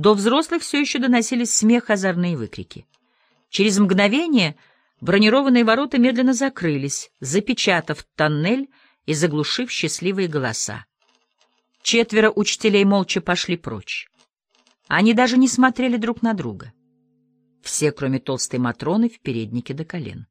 До взрослых все еще доносились смех, озорные выкрики. Через мгновение бронированные ворота медленно закрылись, запечатав тоннель и заглушив счастливые голоса. Четверо учителей молча пошли прочь. Они даже не смотрели друг на друга. Все, кроме толстой Матроны, в переднике до колен.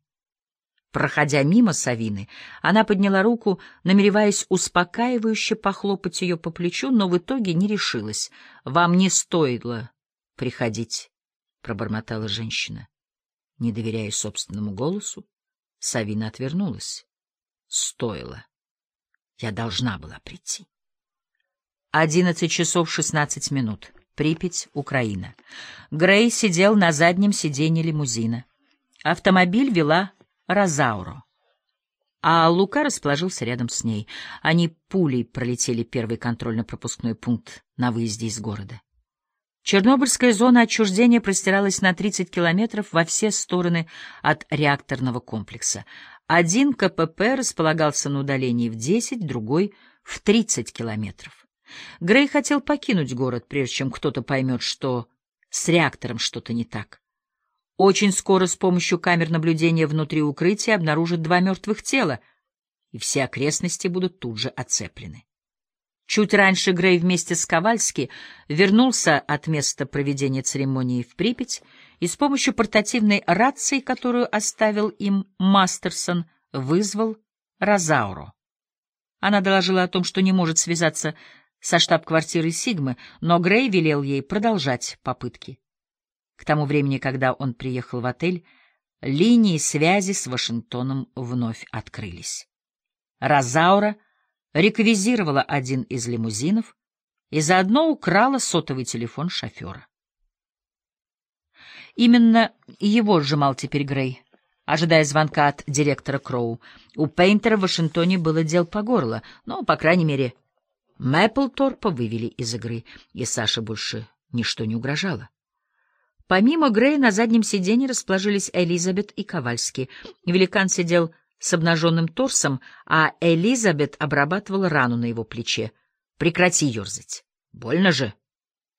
Проходя мимо Савины, она подняла руку, намереваясь успокаивающе похлопать ее по плечу, но в итоге не решилась. — Вам не стоило приходить, — пробормотала женщина. Не доверяя собственному голосу, Савина отвернулась. — Стоило. Я должна была прийти. Одиннадцать часов шестнадцать минут. Припять, Украина. Грей сидел на заднем сиденье лимузина. Автомобиль вела Розауро. А Лука расположился рядом с ней. Они пулей пролетели первый контрольно-пропускной пункт на выезде из города. Чернобыльская зона отчуждения простиралась на 30 километров во все стороны от реакторного комплекса. Один КПП располагался на удалении в 10, другой — в 30 километров. Грей хотел покинуть город, прежде чем кто-то поймет, что с реактором что-то не так. Очень скоро с помощью камер наблюдения внутри укрытия обнаружат два мертвых тела, и все окрестности будут тут же оцеплены. Чуть раньше Грей вместе с Ковальски вернулся от места проведения церемонии в Припять и с помощью портативной рации, которую оставил им Мастерсон, вызвал Розауру. Она доложила о том, что не может связаться со штаб-квартирой Сигмы, но Грей велел ей продолжать попытки. К тому времени, когда он приехал в отель, линии связи с Вашингтоном вновь открылись. Розаура реквизировала один из лимузинов и заодно украла сотовый телефон шофера. Именно его сжимал теперь Грей, ожидая звонка от директора Кроу. У Пейнтера в Вашингтоне было дел по горло, но, по крайней мере, Мэпплторпа вывели из игры, и Саше больше ничто не угрожало. Помимо Грея на заднем сиденье расположились Элизабет и Ковальский. Великан сидел с обнаженным торсом, а Элизабет обрабатывала рану на его плече. «Прекрати ерзать. Больно же.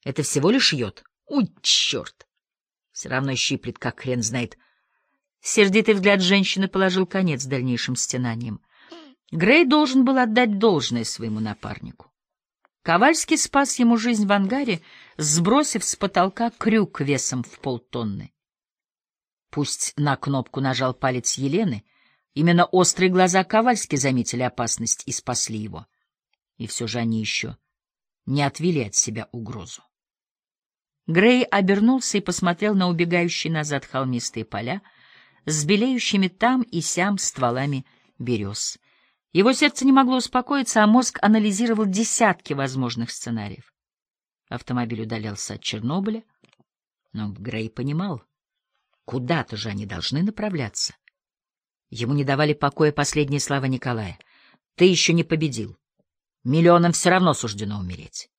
Это всего лишь йод. Уй, черт! Все равно щиплет, как хрен знает». Сердитый взгляд женщины положил конец дальнейшим стенаниям. Грей должен был отдать должное своему напарнику. Ковальский спас ему жизнь в ангаре, сбросив с потолка крюк весом в полтонны. Пусть на кнопку нажал палец Елены, именно острые глаза Ковальски заметили опасность и спасли его. И все же они еще не отвели от себя угрозу. Грей обернулся и посмотрел на убегающие назад холмистые поля с белеющими там и сям стволами берез — его сердце не могло успокоиться, а мозг анализировал десятки возможных сценариев. Автомобиль удалялся от Чернобыля, но Грей понимал, куда-то же они должны направляться. Ему не давали покоя последние слова Николая. «Ты еще не победил. Миллионам все равно суждено умереть».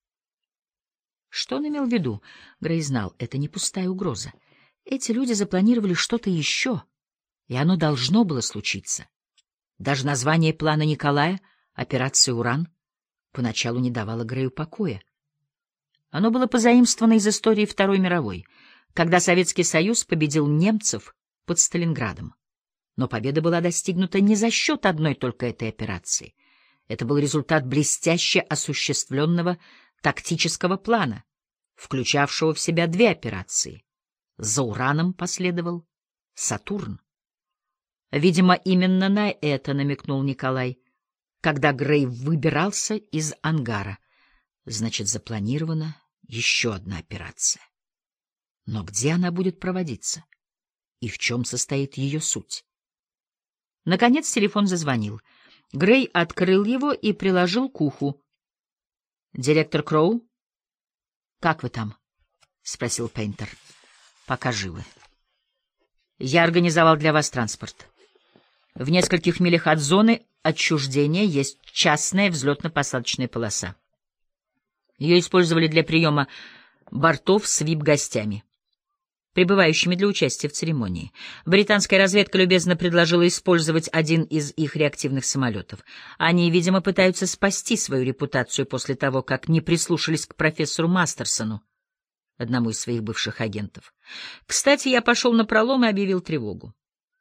Что он имел в виду? Грей знал, это не пустая угроза. Эти люди запланировали что-то еще, и оно должно было случиться. Даже название плана Николая, операция «Уран», поначалу не давало Грею покоя. Оно было позаимствовано из истории Второй мировой, когда Советский Союз победил немцев под Сталинградом. Но победа была достигнута не за счет одной только этой операции. Это был результат блестяще осуществленного тактического плана, включавшего в себя две операции. За ураном последовал Сатурн. Видимо, именно на это намекнул Николай, когда Грей выбирался из ангара. Значит, запланирована еще одна операция. Но где она будет проводиться? И в чем состоит ее суть? Наконец телефон зазвонил. Грей открыл его и приложил к уху. — Директор Кроу? — Как вы там? — спросил Пейнтер. — Пока живы. — Я организовал для вас транспорт. В нескольких милях от зоны отчуждения есть частная взлетно-посадочная полоса. Ее использовали для приема бортов с вип-гостями, прибывающими для участия в церемонии. Британская разведка любезно предложила использовать один из их реактивных самолетов. Они, видимо, пытаются спасти свою репутацию после того, как не прислушались к профессору Мастерсону. одному из своих бывших агентов. Кстати, я пошел на пролом и объявил тревогу.